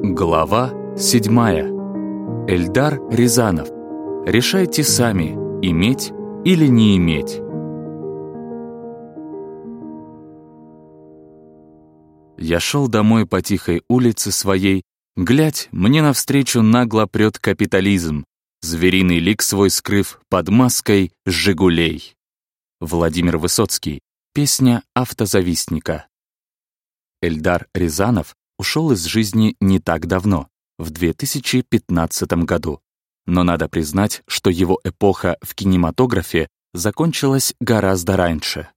Глава 7. Эльдар Рязанов. Решайте сами, иметь или не иметь. Я шел домой по тихой улице своей, глядь, мне навстречу нагло прет капитализм, звериный лик свой скрыв под маской «Жигулей». Владимир Высоцкий. Песня автозавистника. Эльдар Рязанов ушел из жизни не так давно, в 2015 году. Но надо признать, что его эпоха в кинематографе закончилась гораздо раньше.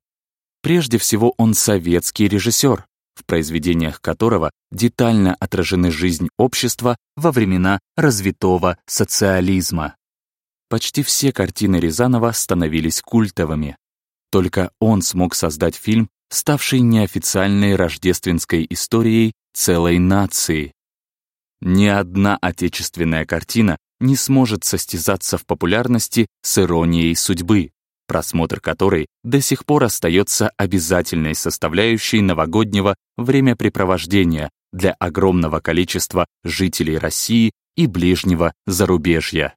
Прежде всего, он советский режиссер, в произведениях которого детально отражены жизнь общества во времена развитого социализма. Почти все картины Рязанова становились культовыми. Только он смог создать фильм, ставший неофициальной рождественской историей целой нации. Ни одна отечественная картина не сможет состязаться в популярности с иронией судьбы, просмотр которой до сих пор остается обязательной составляющей новогоднего времяпрепровождения для огромного количества жителей России и ближнего зарубежья.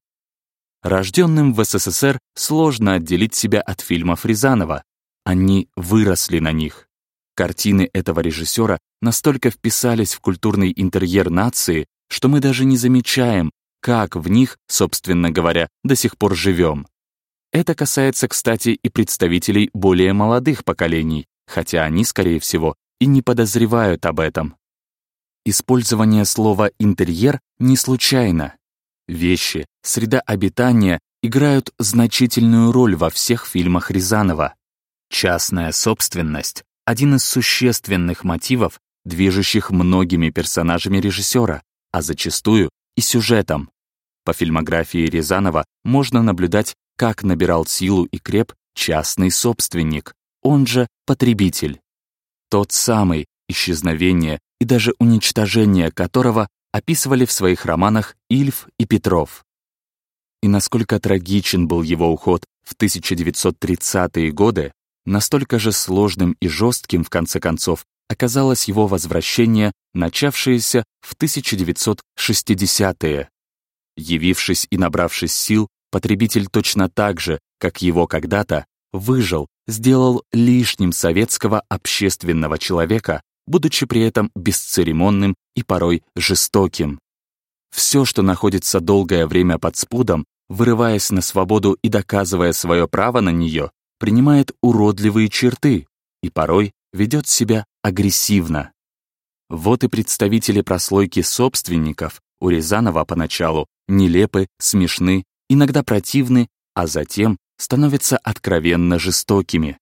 Рожденным в СССР сложно отделить себя от фильмов Рязанова. Они выросли на них. Картины этого режиссера настолько вписались в культурный интерьер нации, что мы даже не замечаем, как в них, собственно говоря, до сих пор живем. Это касается, кстати, и представителей более молодых поколений, хотя они, скорее всего, и не подозревают об этом. Использование слова «интерьер» не случайно. Вещи, среда обитания играют значительную роль во всех фильмах Рязанова. Частная собственность один из существенных мотивов, движущих многими персонажами режиссера, а зачастую и сюжетом. По фильмографии Рязанова можно наблюдать, как набирал силу и креп частный собственник, он же потребитель. Тот самый, исчезновение и даже уничтожение которого описывали в своих романах Ильф и Петров. И насколько трагичен был его уход в 1930-е годы, Настолько же сложным и жестким, в конце концов, оказалось его возвращение, начавшееся в 1960-е. Явившись и набравшись сил, потребитель точно так же, как его когда-то, выжил, сделал лишним советского общественного человека, будучи при этом бесцеремонным и порой жестоким. Все, что находится долгое время под спудом, вырываясь на свободу и доказывая свое право на нее, принимает уродливые черты и порой ведет себя агрессивно. Вот и представители прослойки собственников у Рязанова поначалу нелепы, смешны, иногда противны, а затем становятся откровенно жестокими.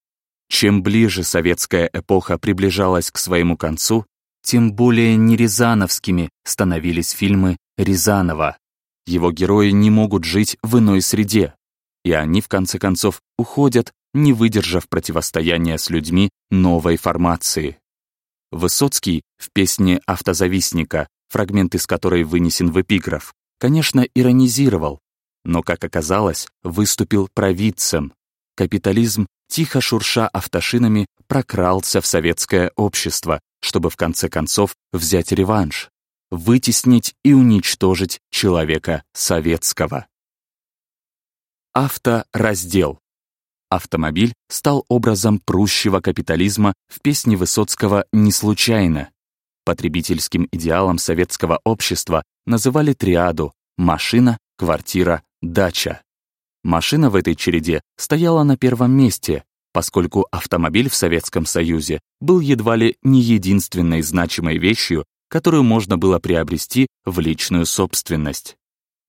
Чем ближе советская эпоха приближалась к своему концу, тем более нерязановскими становились фильмы Рязанова. Его герои не могут жить в иной среде, и они, в конце концов, уходят не выдержав противостояния с людьми новой формации. Высоцкий в песне «Автозавистника», фрагмент из которой вынесен в эпиграф, конечно, иронизировал, но, как оказалось, выступил провидцем. Капитализм, тихо шурша автошинами, прокрался в советское общество, чтобы в конце концов взять реванш, вытеснить и уничтожить человека советского. Автораздел Автомобиль стал образом прущего капитализма в песне Высоцкого не случайно. Потребительским идеалом советского общества называли триаду «машина», «квартира», «дача». Машина в этой череде стояла на первом месте, поскольку автомобиль в Советском Союзе был едва ли не единственной значимой вещью, которую можно было приобрести в личную собственность.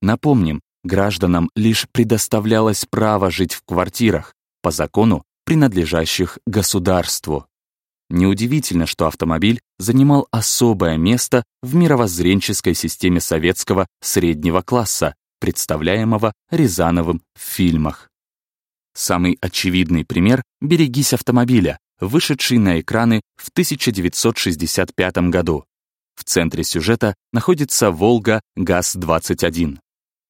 Напомним, гражданам лишь предоставлялось право жить в квартирах, по закону, принадлежащих государству. Неудивительно, что автомобиль занимал особое место в мировоззренческой системе советского среднего класса, представляемого Рязановым в фильмах. Самый очевидный пример — «Берегись автомобиля», вышедший на экраны в 1965 году. В центре сюжета находится «Волга ГАЗ-21».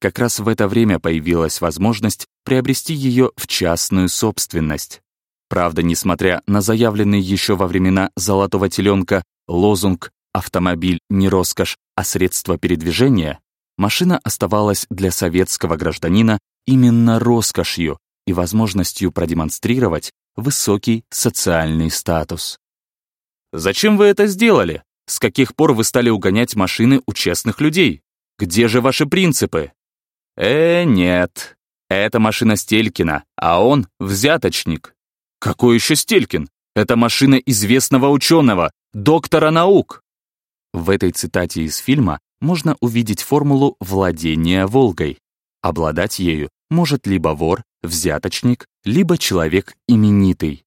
Как раз в это время появилась возможность приобрести ее в частную собственность. Правда, несмотря на заявленный еще во времена «Золотого теленка» лозунг автомобиль не роскошь, а средство передвижения, машина оставалась для советского гражданина именно роскошью и возможностью продемонстрировать высокий социальный статус. Зачем вы это сделали? С каких пор вы стали угонять машины у честных людей? Где же ваши принципы? Э, нет. Это машина Стелькина, а он взяточник. Какой еще Стелькин? Это машина известного ученого, доктора наук. В этой цитате из фильма можно увидеть формулу владения Волгой. Обладать ею может либо вор, взяточник, либо человек именитый.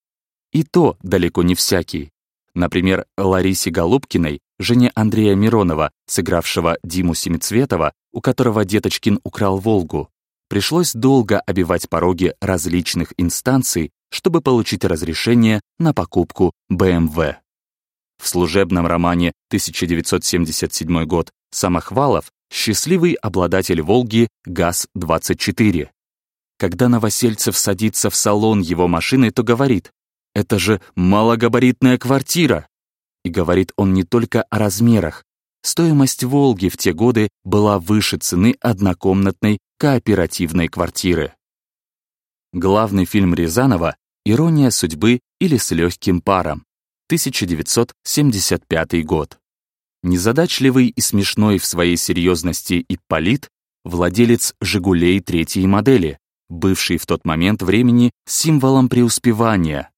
И то далеко не всякий. Например, Ларисе Голубкиной, жене Андрея Миронова, сыгравшего Диму Семицветова, у которого Деточкин украл «Волгу», пришлось долго обивать пороги различных инстанций, чтобы получить разрешение на покупку БМВ. В служебном романе 1977 год Самохвалов счастливый обладатель «Волги» ГАЗ-24. Когда Новосельцев садится в салон его машины, то говорит «Это же малогабаритная квартира!» И говорит он не только о размерах. Стоимость «Волги» в те годы была выше цены однокомнатной кооперативной квартиры. Главный фильм Рязанова «Ирония судьбы» или «С легким паром», 1975 год. Незадачливый и смешной в своей серьезности Ипполит, владелец «Жигулей» третьей модели, бывший в тот момент времени символом преуспевания.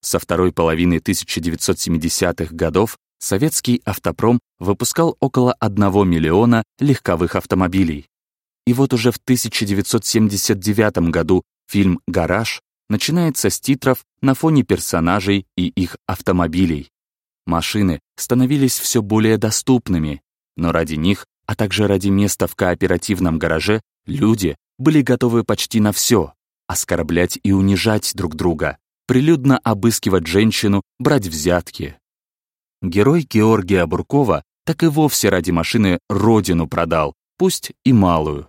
Со второй половины 1970-х годов советский автопром выпускал около 1 миллиона легковых автомобилей. И вот уже в 1979 году фильм «Гараж» начинается с титров на фоне персонажей и их автомобилей. Машины становились все более доступными, но ради них, а также ради места в кооперативном гараже, люди были готовы почти на все — оскорблять и унижать друг друга, прилюдно обыскивать женщину, брать взятки. Герой Георгия Буркова так и вовсе ради машины родину продал, пусть и малую.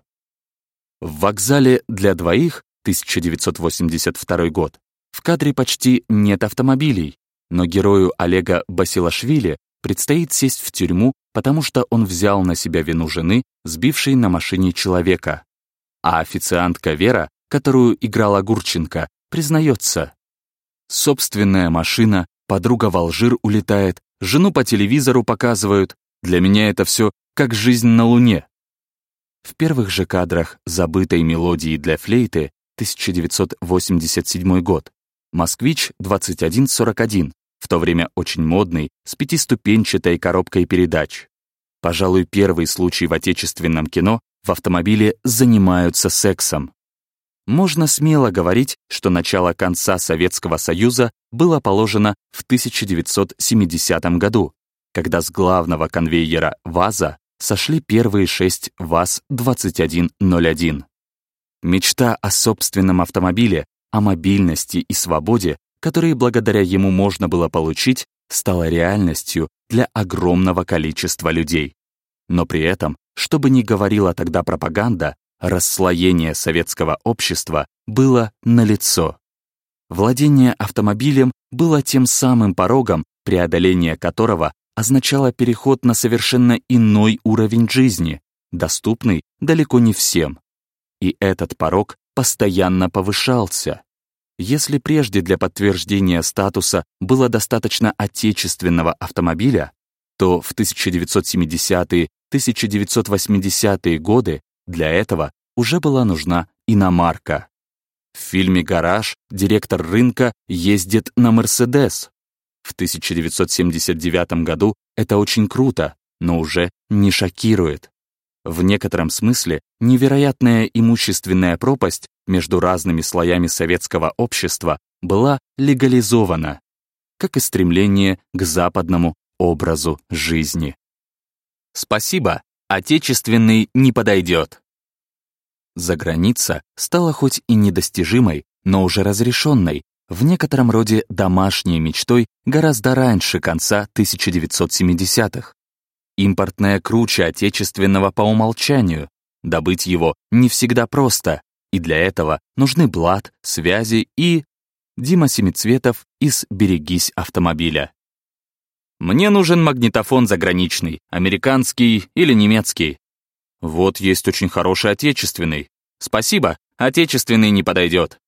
В вокзале для двоих 1982 год, в кадре почти нет автомобилей, но герою Олега Басилашвили предстоит сесть в тюрьму, потому что он взял на себя вину жены, сбившей на машине человека. А официантка Вера, которую играла Гурченко, признается. Собственная машина, подруга в Алжир улетает, жену по телевизору показывают. Для меня это все как жизнь на Луне. В первых же кадрах забытой мелодии для флейты 1987 год. «Москвич-2141», в то время очень модный, с пятиступенчатой коробкой передач. Пожалуй, первый случай в отечественном кино в автомобиле занимаются сексом. Можно смело говорить, что начало конца Советского Союза было положено в 1970 году, когда с главного конвейера ВАЗа сошли первые шесть ВАЗ-2101. Мечта о собственном автомобиле, о мобильности и свободе, которые благодаря ему можно было получить, стала реальностью для огромного количества людей. Но при этом, что бы ни говорила тогда пропаганда, расслоение советского общества было налицо. Владение автомобилем было тем самым порогом, преодоление которого означало переход на совершенно иной уровень жизни, доступный далеко не всем. И этот порог постоянно повышался. Если прежде для подтверждения статуса было достаточно отечественного автомобиля, то в 1970-1980-е годы для этого уже была нужна иномарка. В фильме «Гараж» директор рынка ездит на «Мерседес». В 1979 году это очень круто, но уже не шокирует. В некотором смысле невероятная имущественная пропасть между разными слоями советского общества была легализована, как и стремление к западному образу жизни. Спасибо, отечественный не подойдет. Заграница стала хоть и недостижимой, но уже разрешенной, в некотором роде домашней мечтой гораздо раньше конца 1970-х. Импортное круче отечественного по умолчанию. Добыть его не всегда просто, и для этого нужны блат, связи и... Дима Семицветов из «Берегись автомобиля». Мне нужен магнитофон заграничный, американский или немецкий. Вот есть очень хороший отечественный. Спасибо, отечественный не подойдет.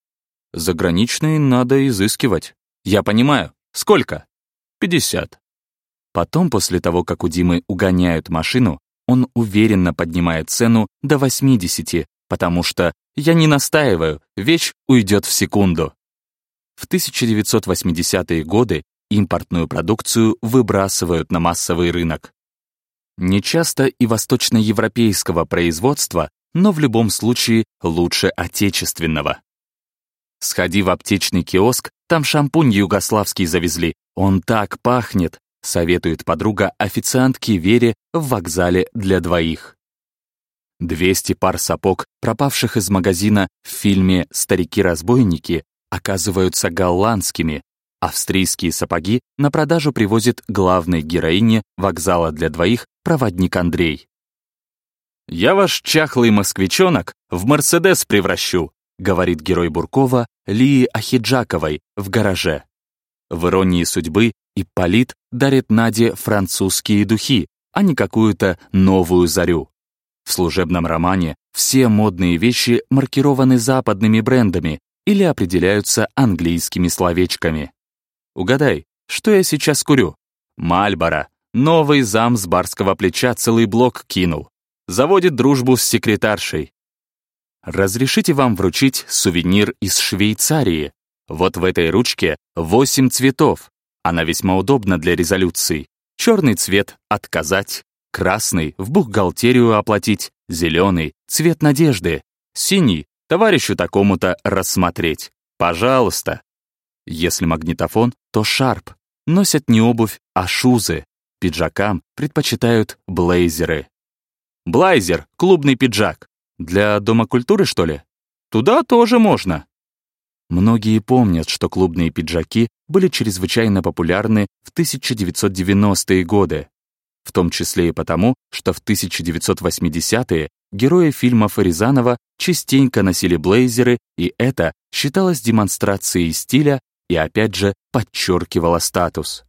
Заграничный надо изыскивать. Я понимаю. Сколько? Пятьдесят. Потом, после того, как у Димы угоняют машину, он уверенно поднимает цену до 80, потому что я не настаиваю, вещь уйдет в секунду. В 1980-е годы импортную продукцию выбрасывают на массовый рынок. Нечасто и восточноевропейского производства, но в любом случае лучше отечественного. Сходи в аптечный киоск, там шампунь югославский завезли. Он так пахнет, советует подруга официантке Вере в вокзале для двоих. 200 пар сапог, пропавших из магазина в фильме «Старики-разбойники», оказываются голландскими. Австрийские сапоги на продажу привозит главной героине вокзала для двоих проводник Андрей. «Я ваш чахлый москвичонок в Мерседес превращу», говорит герой Буркова Лии Ахиджаковой в гараже. В иронии судьбы Ипполит дарит Наде французские духи, а не какую-то новую зарю. В служебном романе все модные вещи маркированы западными брендами или определяются английскими словечками. Угадай, что я сейчас курю? Мальборо. Новый зам с барского плеча целый блок кинул. Заводит дружбу с секретаршей. Разрешите вам вручить сувенир из Швейцарии. Вот в этой ручке восемь цветов. Она весьма удобна для резолюций. Черный цвет — отказать, красный — в бухгалтерию оплатить, зеленый — цвет надежды, синий — товарищу такому-то рассмотреть. Пожалуйста. Если магнитофон, то шарп. Носят не обувь, а шузы. Пиджакам предпочитают блейзеры. Блайзер — клубный пиджак. Для Дома культуры, что ли? Туда тоже можно. Многие помнят, что клубные пиджаки были чрезвычайно популярны в 1990-е годы, в том числе и потому, что в 1980-е герои фильмов Рязанова частенько носили блейзеры, и это считалось демонстрацией стиля и опять же подчеркивало статус.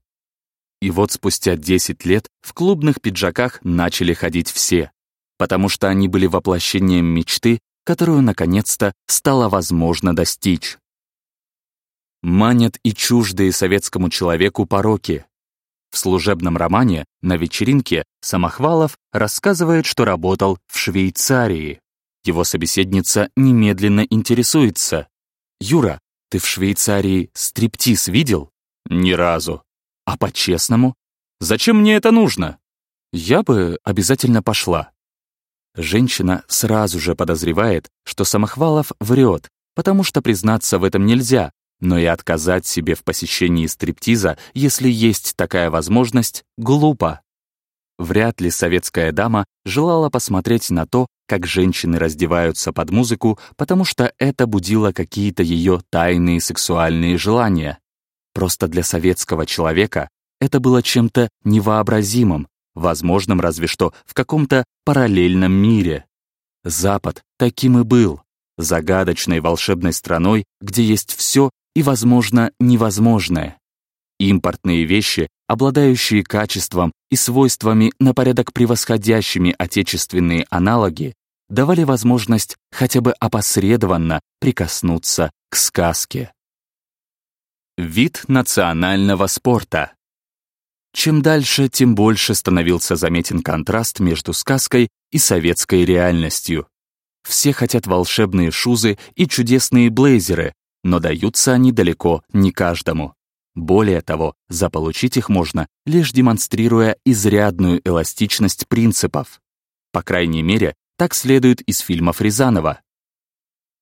И вот спустя 10 лет в клубных пиджаках начали ходить все потому что они были воплощением мечты, которую наконец-то стало возможно достичь. Манят и чуждые советскому человеку пороки. В служебном романе «На вечеринке» Самохвалов рассказывает, что работал в Швейцарии. Его собеседница немедленно интересуется. «Юра, ты в Швейцарии стриптиз видел?» «Ни разу». «А по-честному?» «Зачем мне это нужно?» «Я бы обязательно пошла. Женщина сразу же подозревает, что Самохвалов врет, потому что признаться в этом нельзя, но и отказать себе в посещении стриптиза, если есть такая возможность, глупо. Вряд ли советская дама желала посмотреть на то, как женщины раздеваются под музыку, потому что это будило какие-то ее тайные сексуальные желания. Просто для советского человека это было чем-то невообразимым, возможным разве что в каком-то параллельном мире. Запад таким и был, загадочной волшебной страной, где есть все и, возможно, невозможное. Импортные вещи, обладающие качеством и свойствами на порядок превосходящими отечественные аналоги, давали возможность хотя бы опосредованно прикоснуться к сказке. Вид национального спорта чем дальше, тем больше становился заметен контраст между сказкой и советской реальностью. Все хотят волшебные шузы и чудесные блейзеры, но даются они далеко не каждому. Более того, заполучить их можно, лишь демонстрируя изрядную эластичность принципов. По крайней мере, так следует из фильмов Рязанова.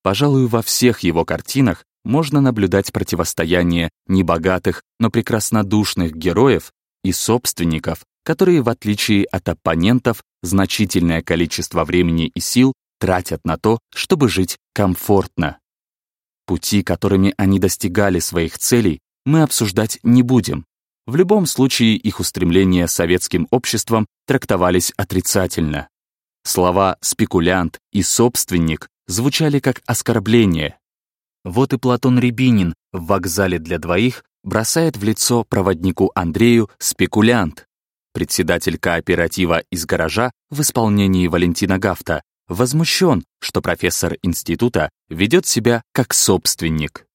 Пожалуй, во всех его картинах можно наблюдать противостояние небогатых, но прекраснодушных героев и собственников, которые, в отличие от оппонентов, значительное количество времени и сил тратят на то, чтобы жить комфортно. Пути, которыми они достигали своих целей, мы обсуждать не будем. В любом случае их устремления советским обществом трактовались отрицательно. Слова «спекулянт» и «собственник» звучали как оскорбление. Вот и Платон Рябинин в «Вокзале для двоих» бросает в лицо проводнику Андрею спекулянт. Председатель кооператива из гаража в исполнении Валентина Гафта возмущен, что профессор института ведет себя как собственник.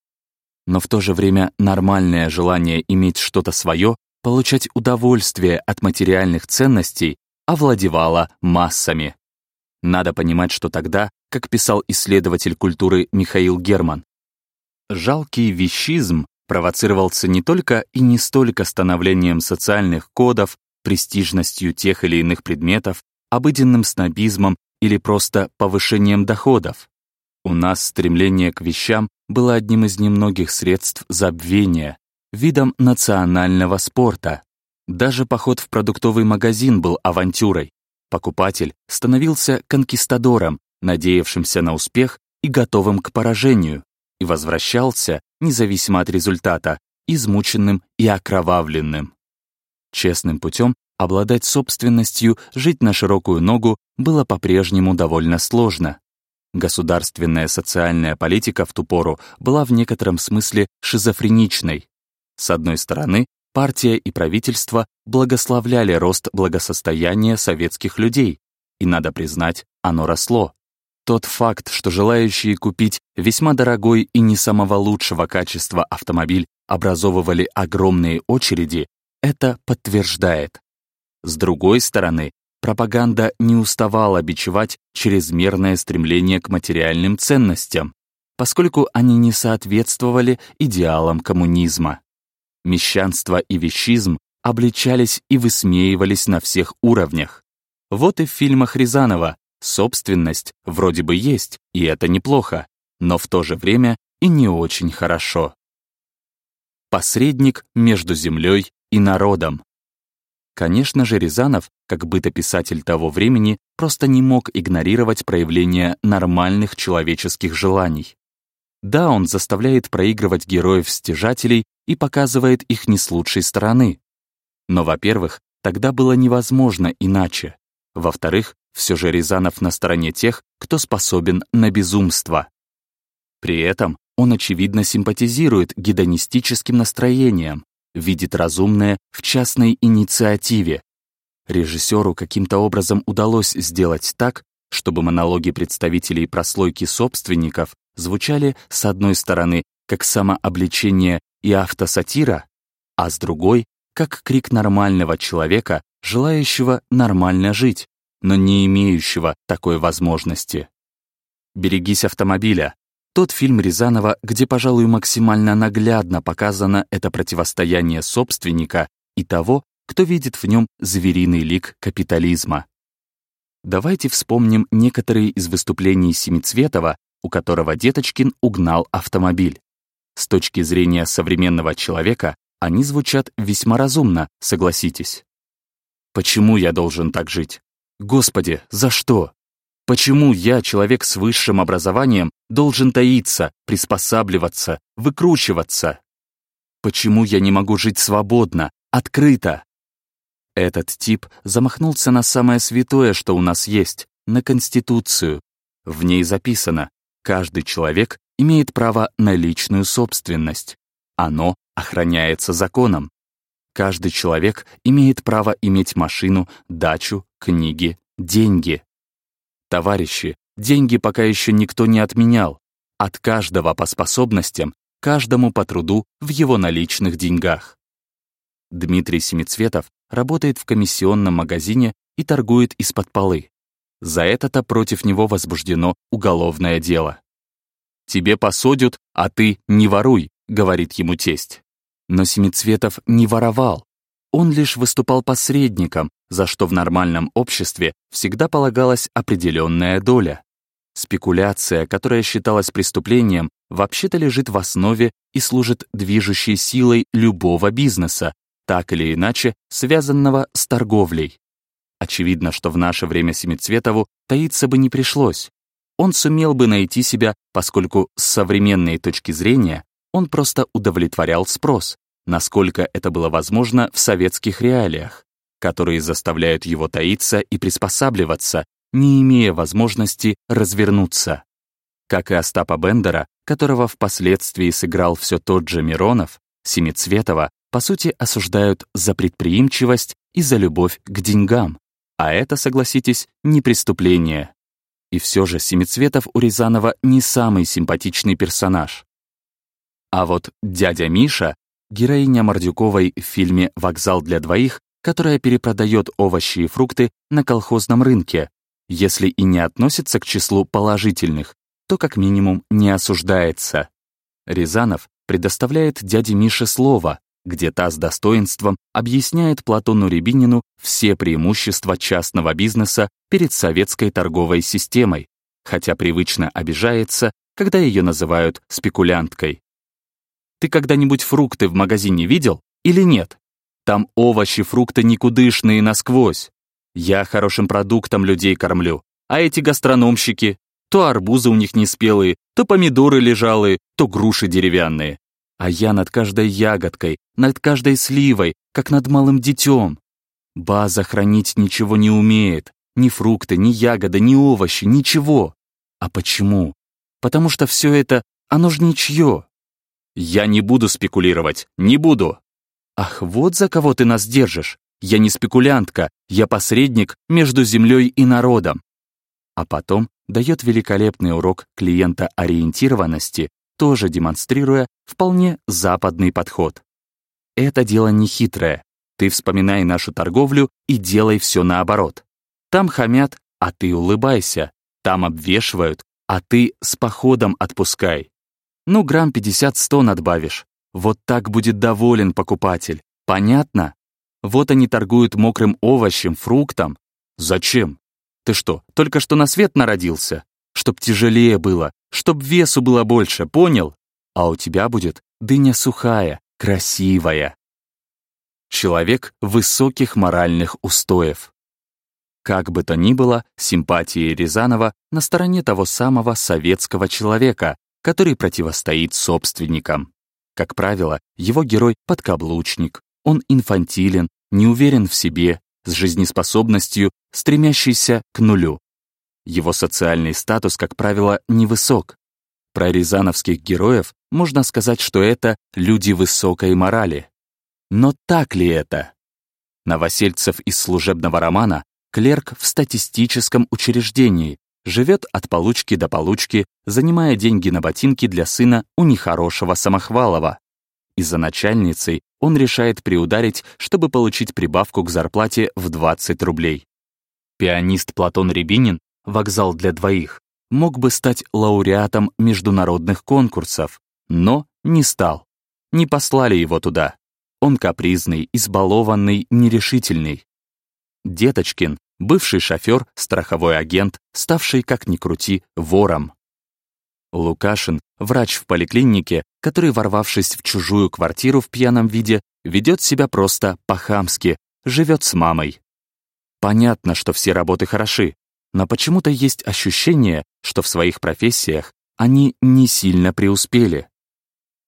Но в то же время нормальное желание иметь что-то свое, получать удовольствие от материальных ценностей овладевало массами. Надо понимать, что тогда, как писал исследователь культуры Михаил Герман, жалкий вещизм провоцировался не только и не столько становлением социальных кодов, престижностью тех или иных предметов, обыденным снобизмом или просто повышением доходов. У нас стремление к вещам было одним из немногих средств забвения, видом национального спорта. Даже поход в продуктовый магазин был авантюрой. Покупатель становился конкистадором, надеявшимся на успех и готовым к поражению, и возвращался, независимо от результата, измученным и окровавленным. Честным путем обладать собственностью, жить на широкую ногу было по-прежнему довольно сложно. Государственная социальная политика в ту пору была в некотором смысле шизофреничной. С одной стороны, партия и правительство благословляли рост благосостояния советских людей, и, надо признать, оно росло. Тот факт, что желающие купить весьма дорогой и не самого лучшего качества автомобиль образовывали огромные очереди, это подтверждает. С другой стороны, пропаганда не уставала бичевать чрезмерное стремление к материальным ценностям, поскольку они не соответствовали идеалам коммунизма. Мещанство и вещизм обличались и высмеивались на всех уровнях. Вот и в фильмах Рязанова собственность вроде бы есть, и это неплохо, но в то же время и не очень хорошо. Посредник между землей и народом. Конечно же, Рязанов, как бытописатель того времени, просто не мог игнорировать проявление нормальных человеческих желаний. Да, он заставляет проигрывать героев-стяжателей и показывает их не с лучшей стороны. Но, во-первых, тогда было невозможно иначе. Во-вторых, все же Рязанов на стороне тех, кто способен на безумство. При этом он, очевидно, симпатизирует гедонистическим настроениям, видит разумное в частной инициативе. Режиссеру каким-то образом удалось сделать так, чтобы монологи представителей прослойки собственников звучали, с одной стороны, как самообличение и автосатира, а с другой, как крик нормального человека, желающего нормально жить, но не имеющего такой возможности. «Берегись автомобиля», тот фильм Рязанова, где, пожалуй, максимально наглядно показано это противостояние собственника и того, кто видит в нем звериный лик капитализма. Давайте вспомним некоторые из выступлений Семицветова, у которого Деточкин угнал автомобиль. С точки зрения современного человека они звучат весьма разумно, согласитесь. Почему я должен так жить? Господи, за что? Почему я, человек с высшим образованием, должен таиться, приспосабливаться, выкручиваться? Почему я не могу жить свободно, открыто? Этот тип замахнулся на самое святое, что у нас есть, на Конституцию. В ней записано, каждый человек имеет право на личную собственность. Оно охраняется законом. Каждый человек имеет право иметь машину, дачу, книги, деньги. Товарищи, деньги пока еще никто не отменял. От каждого по способностям, каждому по труду в его наличных деньгах. Дмитрий Семицветов работает в комиссионном магазине и торгует из-под полы. За это-то против него возбуждено уголовное дело. «Тебе посудят, а ты не воруй», — говорит ему тесть. Но Семицветов не воровал. Он лишь выступал посредником, за что в нормальном обществе всегда полагалась определенная доля. Спекуляция, которая считалась преступлением, вообще-то лежит в основе и служит движущей силой любого бизнеса, так или иначе связанного с торговлей. Очевидно, что в наше время Семицветову таиться бы не пришлось. Он сумел бы найти себя, поскольку с современной точки зрения он просто удовлетворял спрос, насколько это было возможно в советских реалиях которые заставляют его таиться и приспосабливаться, не имея возможности развернуться. Как и Остапа Бендера, которого впоследствии сыграл все тот же Миронов, Семицветова, по сути, осуждают за предприимчивость и за любовь к деньгам. А это, согласитесь, не преступление. И все же Семицветов у Рязанова не самый симпатичный персонаж. А вот дядя Миша, героиня Мордюковой в фильме «Вокзал для двоих», которая перепродает овощи и фрукты на колхозном рынке, если и не относится к числу положительных, то как минимум не осуждается. Рязанов предоставляет дяде Мише слово, где та с достоинством объясняет Платону Рябинину все преимущества частного бизнеса перед советской торговой системой, хотя привычно обижается, когда ее называют спекулянткой. Ты когда-нибудь фрукты в магазине видел или нет? Там овощи, фрукты никудышные насквозь. Я хорошим продуктом людей кормлю, а эти гастрономщики, то арбузы у них неспелые, то помидоры лежалые, то груши деревянные. А я над каждой ягодкой, над каждой сливой, как над малым детем. База хранить ничего не умеет. Ни фрукты, ни ягоды, ни овощи, ничего. А почему? Потому что все это, оно ж ничье. Я не буду спекулировать, не буду. Ах, вот за кого ты нас держишь. Я не спекулянтка, я посредник между землей и народом. А потом дает великолепный урок клиента-ориентированности тоже демонстрируя вполне западный подход. Это дело не хитрое. Ты вспоминай нашу торговлю и делай все наоборот. Там хамят, а ты улыбайся. Там обвешивают, а ты с походом отпускай. Ну, грамм 50-100 надбавишь. Вот так будет доволен покупатель. Понятно? Вот они торгуют мокрым овощем, фруктом. Зачем? Ты что, только что на свет народился? Чтоб тяжелее было, чтоб весу было больше, понял? А у тебя будет дыня сухая, красивая. Человек высоких моральных устоев. Как бы то ни было, симпатии Рязанова на стороне того самого советского человека, который противостоит собственникам. Как правило, его герой — подкаблучник. Он инфантилен, не уверен в себе, с жизнеспособностью, стремящийся к нулю. Его социальный статус, как правило, невысок. Про рязановских героев можно сказать, что это люди высокой морали. Но так ли это? Новосельцев из служебного романа клерк в статистическом учреждении, живет от получки до получки, занимая деньги на ботинки для сына у нехорошего Самохвалова. И за начальницей он решает приударить, чтобы получить прибавку к зарплате в 20 рублей. Пианист Платон Рябинин вокзал для двоих, мог бы стать лауреатом международных конкурсов, но не стал. Не послали его туда. Он капризный, избалованный, нерешительный. Деточкин, бывший шофер, страховой агент, ставший, как ни крути, вором. Лукашин, врач в поликлинике, который, ворвавшись в чужую квартиру в пьяном виде, ведет себя просто по-хамски, живет с мамой. Понятно, что все работы хороши, но почему-то есть ощущение, что в своих профессиях они не сильно преуспели.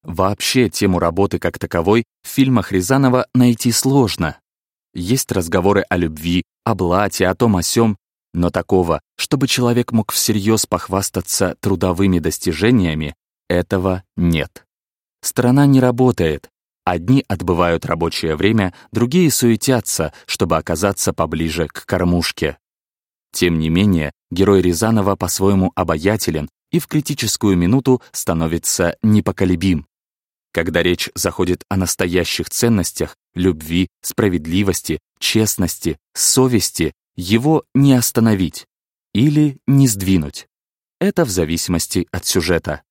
Вообще тему работы как таковой в фильмах Рязанова найти сложно. Есть разговоры о любви, о блате, о том о сём, но такого, чтобы человек мог всерьез похвастаться трудовыми достижениями, этого нет. Страна не работает. Одни отбывают рабочее время, другие суетятся, чтобы оказаться поближе к кормушке. Тем не менее, герой Рязанова по-своему обаятелен и в критическую минуту становится непоколебим. Когда речь заходит о настоящих ценностях, любви, справедливости, честности, совести, его не остановить или не сдвинуть. Это в зависимости от сюжета.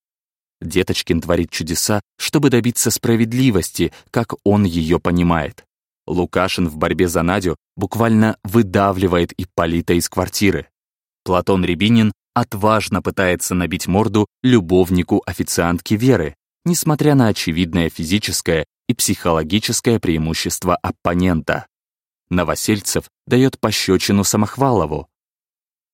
Деточкин творит чудеса, чтобы добиться справедливости, как он ее понимает. Лукашин в борьбе за Надю буквально выдавливает Ипполита из квартиры. Платон Рябинин отважно пытается набить морду любовнику официантки Веры, несмотря на очевидное физическое и психологическое преимущество оппонента. Новосельцев дает пощечину Самохвалову.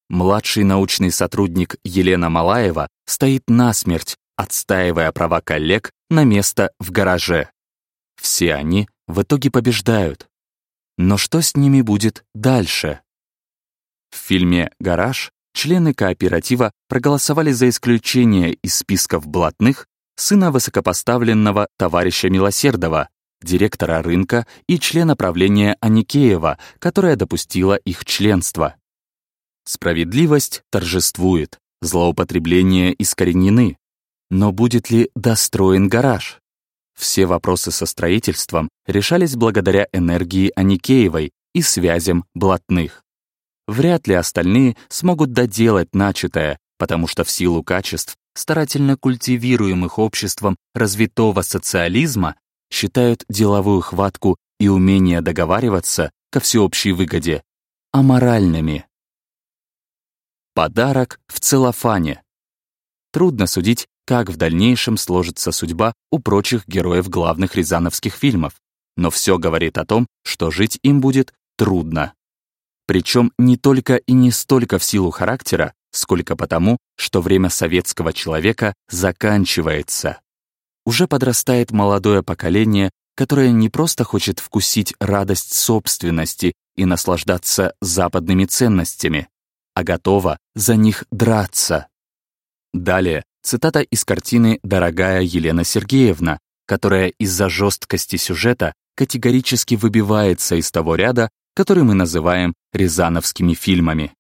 Младший научный сотрудник Елена Малаева стоит насмерть, отстаивая права коллег на место в гараже. Все они в итоге побеждают. Но что с ними будет дальше? В фильме «Гараж» члены кооператива проголосовали за исключение из списков блатных сына высокопоставленного товарища Милосердова, директора рынка и члена правления Аникеева, которая допустила их членство. Справедливость торжествует, злоупотребления искоренены. Но будет ли достроен гараж? Все вопросы со строительством решались благодаря энергии Аникеевой и связям блатных. Вряд ли остальные смогут доделать начатое, потому что в силу качеств, старательно культивируемых обществом развитого социализма, считают деловую хватку и умение договариваться ко всеобщей выгоде аморальными. Подарок в целлофане. Трудно судить, как в дальнейшем сложится судьба у прочих героев главных рязановских фильмов, но все говорит о том, что жить им будет трудно. Причем не только и не столько в силу характера, сколько потому, что время советского человека заканчивается. Уже подрастает молодое поколение, которое не просто хочет вкусить радость собственности и наслаждаться западными ценностями, а готово за них драться. Далее цитата из картины «Дорогая Елена Сергеевна», которая из-за жесткости сюжета категорически выбивается из того ряда, который мы называем рязановскими фильмами.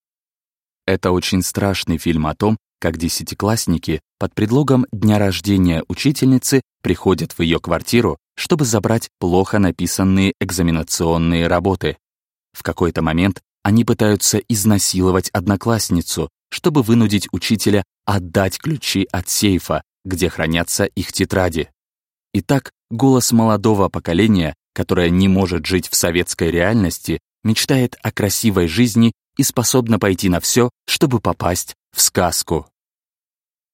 Это очень страшный фильм о том, как десятиклассники под предлогом дня рождения учительницы приходят в ее квартиру, чтобы забрать плохо написанные экзаменационные работы. В какой-то момент они пытаются изнасиловать одноклассницу, чтобы вынудить учителя отдать ключи от сейфа, где хранятся их тетради. Итак, голос молодого поколения, которое не может жить в советской реальности, мечтает о красивой жизни и способна пойти на все, чтобы попасть в сказку.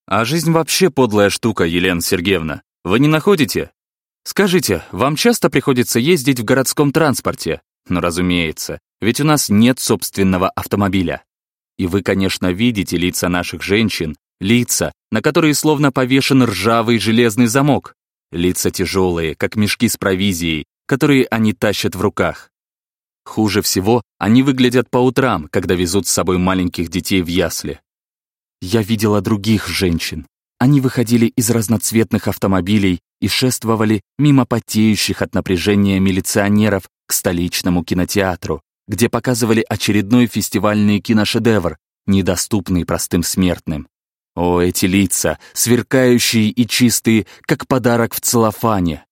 А жизнь вообще подлая штука, Елена Сергеевна. Вы не находите? Скажите, вам часто приходится ездить в городском транспорте? Ну, разумеется, ведь у нас нет собственного автомобиля. И вы, конечно, видите лица наших женщин, лица, на которые словно повешен ржавый железный замок. Лица тяжелые, как мешки с провизией, которые они тащат в руках. Хуже всего они выглядят по утрам, когда везут с собой маленьких детей в ясли. Я видела других женщин. Они выходили из разноцветных автомобилей и шествовали мимо потеющих от напряжения милиционеров к столичному кинотеатру, где показывали очередной фестивальный киношедевр, недоступный простым смертным. О, эти лица, сверкающие и чистые, как подарок в целлофане.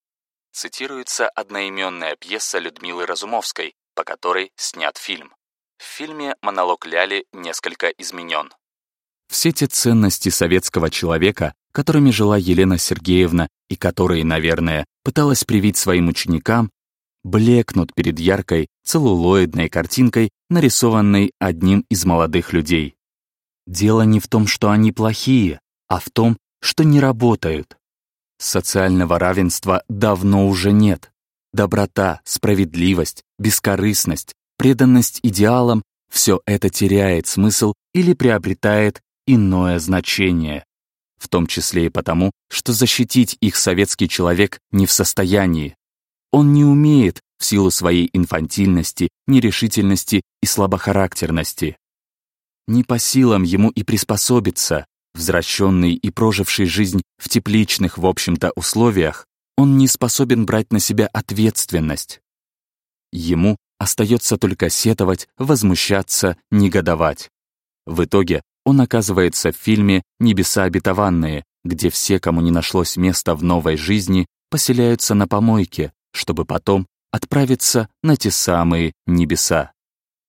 Цитируется одноименная пьеса Людмилы Разумовской, по которой снят фильм. В фильме монолог Ляли несколько изменен. Все те ценности советского человека, которыми жила Елена Сергеевна и которые, наверное, пыталась привить своим ученикам, блекнут перед яркой целлулоидной картинкой, нарисованной одним из молодых людей. Дело не в том, что они плохие, а в том, что не работают. Социального равенства давно уже нет. Доброта, справедливость, бескорыстность, преданность идеалам — все это теряет смысл или приобретает иное значение. В том числе и потому, что защитить их советский человек не в состоянии. Он не умеет в силу своей инфантильности, нерешительности и слабохарактерности. Не по силам ему и приспособиться, взращенный и проживший жизнь в тепличных, в общем-то, условиях, он не способен брать на себя ответственность. Ему остается только сетовать, возмущаться, негодовать. В итоге он оказывается в фильме «Небеса обетованные», где все, кому не нашлось места в новой жизни, поселяются на помойке, чтобы потом отправиться на те самые небеса.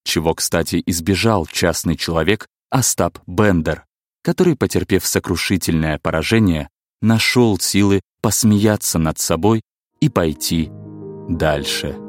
Чего, кстати, избежал частный человек Остап Бендер, который, потерпев сокрушительное поражение, нашел силы посмеяться над собой и пойти дальше.